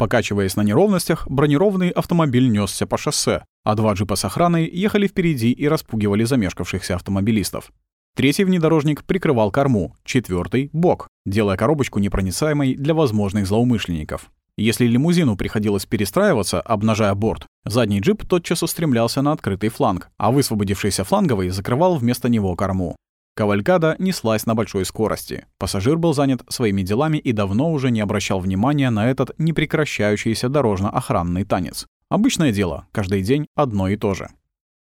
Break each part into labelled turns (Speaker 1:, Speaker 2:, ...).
Speaker 1: Покачиваясь на неровностях, бронированный автомобиль несся по шоссе, а два джипа с охраной ехали впереди и распугивали замешкавшихся автомобилистов. Третий внедорожник прикрывал корму, четвертый — бок, делая коробочку непроницаемой для возможных злоумышленников. Если лимузину приходилось перестраиваться, обнажая борт, задний джип тотчас устремлялся на открытый фланг, а высвободившийся фланговый закрывал вместо него корму. Кавалькада неслась на большой скорости. Пассажир был занят своими делами и давно уже не обращал внимания на этот непрекращающийся дорожно-охранный танец. Обычное дело, каждый день одно и то же.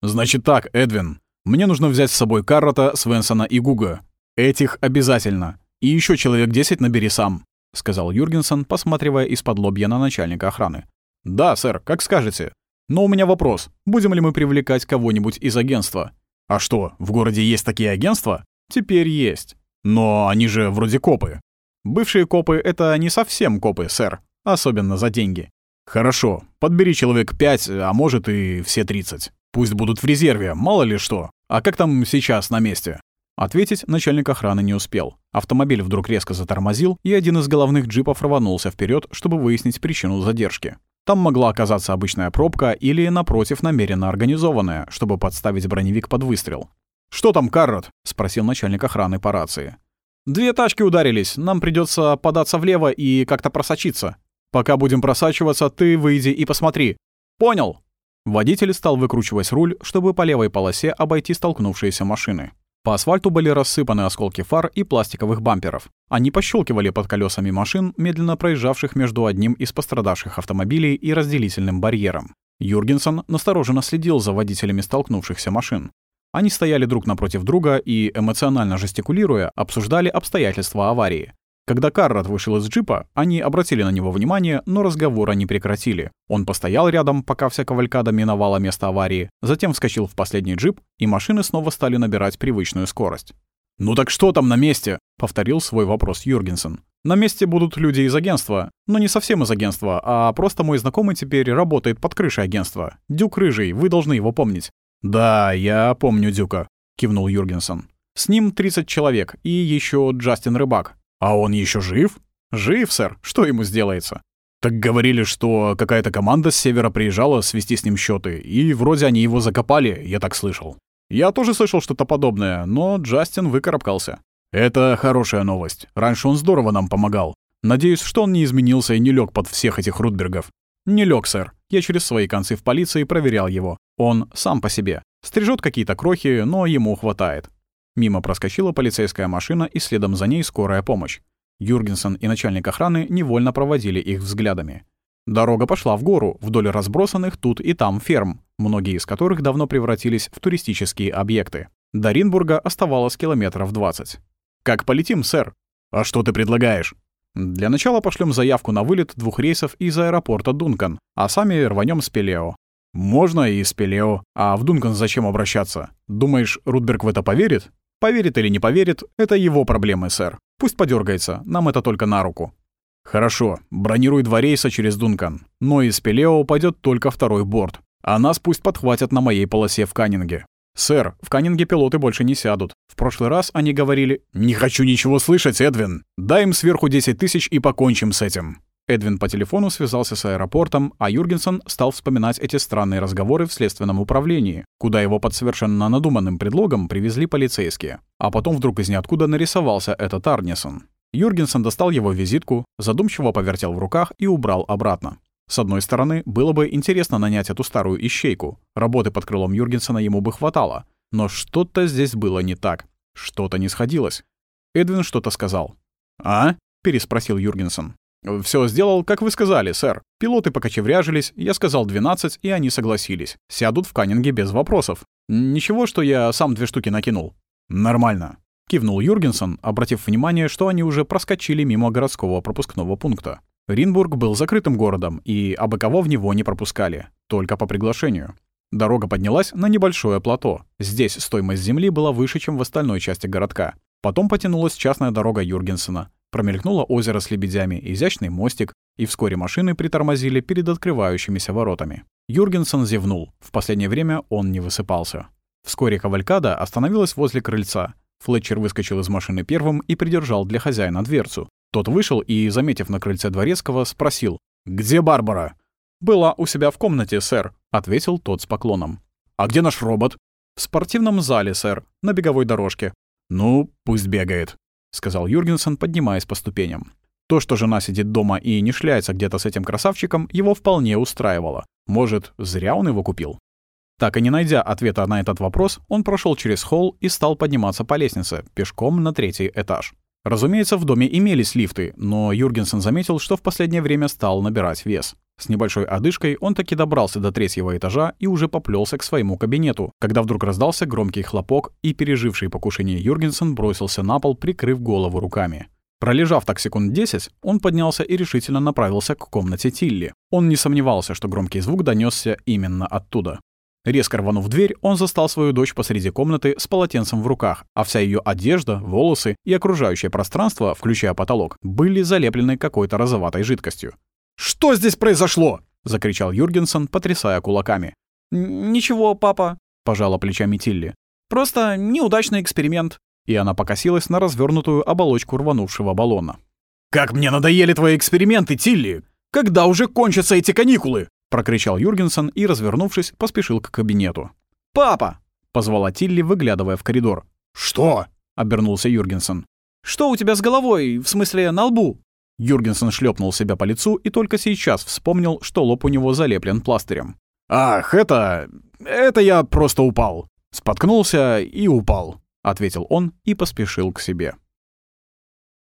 Speaker 1: «Значит так, Эдвин, мне нужно взять с собой Каррота, Свенсона и Гуга. Этих обязательно. И еще человек 10 набери сам», — сказал Юргенсон, посматривая из-под лобья на начальника охраны. «Да, сэр, как скажете. Но у меня вопрос. Будем ли мы привлекать кого-нибудь из агентства? А что, в городе есть такие агентства? Теперь есть. Но они же вроде копы. Бывшие копы — это не совсем копы, сэр. Особенно за деньги. Хорошо, подбери человек пять, а может и все тридцать. Пусть будут в резерве, мало ли что. А как там сейчас на месте? Ответить начальник охраны не успел. Автомобиль вдруг резко затормозил, и один из головных джипов рванулся вперед, чтобы выяснить причину задержки. Там могла оказаться обычная пробка или, напротив, намеренно организованная, чтобы подставить броневик под выстрел. «Что там, Каррот?» — спросил начальник охраны по рации. «Две тачки ударились, нам придется податься влево и как-то просочиться. Пока будем просачиваться, ты выйди и посмотри. Понял?» Водитель стал выкручивать руль, чтобы по левой полосе обойти столкнувшиеся машины. По асфальту были рассыпаны осколки фар и пластиковых бамперов. Они пощелкивали под колесами машин, медленно проезжавших между одним из пострадавших автомобилей и разделительным барьером. Юргенсон настороженно следил за водителями столкнувшихся машин. Они стояли друг напротив друга и, эмоционально жестикулируя, обсуждали обстоятельства аварии. Когда Каррат вышел из джипа, они обратили на него внимание, но разговора не прекратили. Он постоял рядом, пока вся кавалькада миновала место аварии, затем вскочил в последний джип, и машины снова стали набирать привычную скорость. «Ну так что там на месте?» — повторил свой вопрос Юргенсен. «На месте будут люди из агентства. Но не совсем из агентства, а просто мой знакомый теперь работает под крышей агентства. Дюк Рыжий, вы должны его помнить». «Да, я помню Дюка», — кивнул Юргенсен. «С ним 30 человек и еще Джастин Рыбак. «А он еще жив?» «Жив, сэр. Что ему сделается?» «Так говорили, что какая-то команда с севера приезжала свести с ним счеты, и вроде они его закопали, я так слышал». «Я тоже слышал что-то подобное, но Джастин выкарабкался». «Это хорошая новость. Раньше он здорово нам помогал. Надеюсь, что он не изменился и не лег под всех этих Рудбергов». «Не лег, сэр. Я через свои концы в полиции проверял его. Он сам по себе. Стрижет какие-то крохи, но ему хватает. Мимо проскочила полицейская машина и следом за ней скорая помощь. Юргенсен и начальник охраны невольно проводили их взглядами. Дорога пошла в гору, вдоль разбросанных тут и там ферм, многие из которых давно превратились в туристические объекты. До Ринбурга оставалось километров 20. «Как полетим, сэр?» «А что ты предлагаешь?» «Для начала пошлем заявку на вылет двух рейсов из аэропорта Дункан, а сами рванем с Пелео». «Можно и с Пелео. А в Дункан зачем обращаться? Думаешь, Рудберг в это поверит?» Поверит или не поверит, это его проблемы, сэр. Пусть подергается, нам это только на руку. Хорошо, бронируй два рейса через Дункан. Но из Пелео пойдет только второй борт. А нас пусть подхватят на моей полосе в Каннинге. «Сэр, в Каннинге пилоты больше не сядут. В прошлый раз они говорили...» «Не хочу ничего слышать, Эдвин! Дай им сверху 10 тысяч и покончим с этим!» Эдвин по телефону связался с аэропортом, а Юргенсон стал вспоминать эти странные разговоры в следственном управлении, куда его под совершенно надуманным предлогом привезли полицейские. А потом вдруг из ниоткуда нарисовался этот Арнисон. Юргенсон достал его визитку, задумчиво повертел в руках и убрал обратно. С одной стороны, было бы интересно нанять эту старую ищейку. Работы под крылом Юргенсона ему бы хватало. Но что-то здесь было не так. Что-то не сходилось. Эдвин что-то сказал. «А?» — переспросил Юргенсон. «Все сделал, как вы сказали, сэр. Пилоты покочевряжились, я сказал 12, и они согласились. Сядут в Каннинге без вопросов. Ничего, что я сам две штуки накинул». «Нормально», — кивнул Юргенсон, обратив внимание, что они уже проскочили мимо городского пропускного пункта. Ринбург был закрытым городом, и абы кого в него не пропускали, только по приглашению. Дорога поднялась на небольшое плато. Здесь стоимость земли была выше, чем в остальной части городка. Потом потянулась частная дорога Юргенсена. Промелькнуло озеро с лебедями, изящный мостик, и вскоре машины притормозили перед открывающимися воротами. Юргенсен зевнул. В последнее время он не высыпался. Вскоре кавалькада остановилась возле крыльца. Флетчер выскочил из машины первым и придержал для хозяина дверцу. Тот вышел и, заметив на крыльце дворецкого, спросил «Где Барбара?» «Была у себя в комнате, сэр», — ответил тот с поклоном. «А где наш робот?» «В спортивном зале, сэр, на беговой дорожке». «Ну, пусть бегает», — сказал Юргенсен, поднимаясь по ступеням. То, что жена сидит дома и не шляется где-то с этим красавчиком, его вполне устраивало. Может, зря он его купил? Так и не найдя ответа на этот вопрос, он прошел через холл и стал подниматься по лестнице, пешком на третий этаж. Разумеется, в доме имелись лифты, но Юргенсен заметил, что в последнее время стал набирать вес. С небольшой одышкой он таки добрался до третьего этажа и уже поплелся к своему кабинету, когда вдруг раздался громкий хлопок, и переживший покушение Юргенсен бросился на пол, прикрыв голову руками. Пролежав так секунд 10, он поднялся и решительно направился к комнате Тилли. Он не сомневался, что громкий звук донесся именно оттуда. Резко рванув дверь, он застал свою дочь посреди комнаты с полотенцем в руках, а вся ее одежда, волосы и окружающее пространство, включая потолок, были залеплены какой-то розоватой жидкостью. «Что здесь произошло?» — закричал Юргенсен, потрясая кулаками.
Speaker 2: «Ничего, папа», —
Speaker 1: пожала плечами Тилли.
Speaker 2: «Просто неудачный эксперимент».
Speaker 1: И она покосилась на развернутую оболочку рванувшего баллона.
Speaker 3: «Как мне надоели твои эксперименты, Тилли! Когда уже кончатся эти каникулы?»
Speaker 1: Прокричал Юргенсен и, развернувшись, поспешил к кабинету.
Speaker 2: «Папа!»
Speaker 1: — позвала Тилли, выглядывая в коридор.
Speaker 3: «Что?»
Speaker 1: — обернулся Юргенсен.
Speaker 2: «Что у тебя с головой, в смысле, на лбу?»
Speaker 1: Юргенсен шлепнул себя по лицу и только сейчас вспомнил, что лоб у него залеплен пластырем.
Speaker 3: «Ах, это... это я просто упал. Споткнулся и упал», —
Speaker 1: ответил он и поспешил к себе.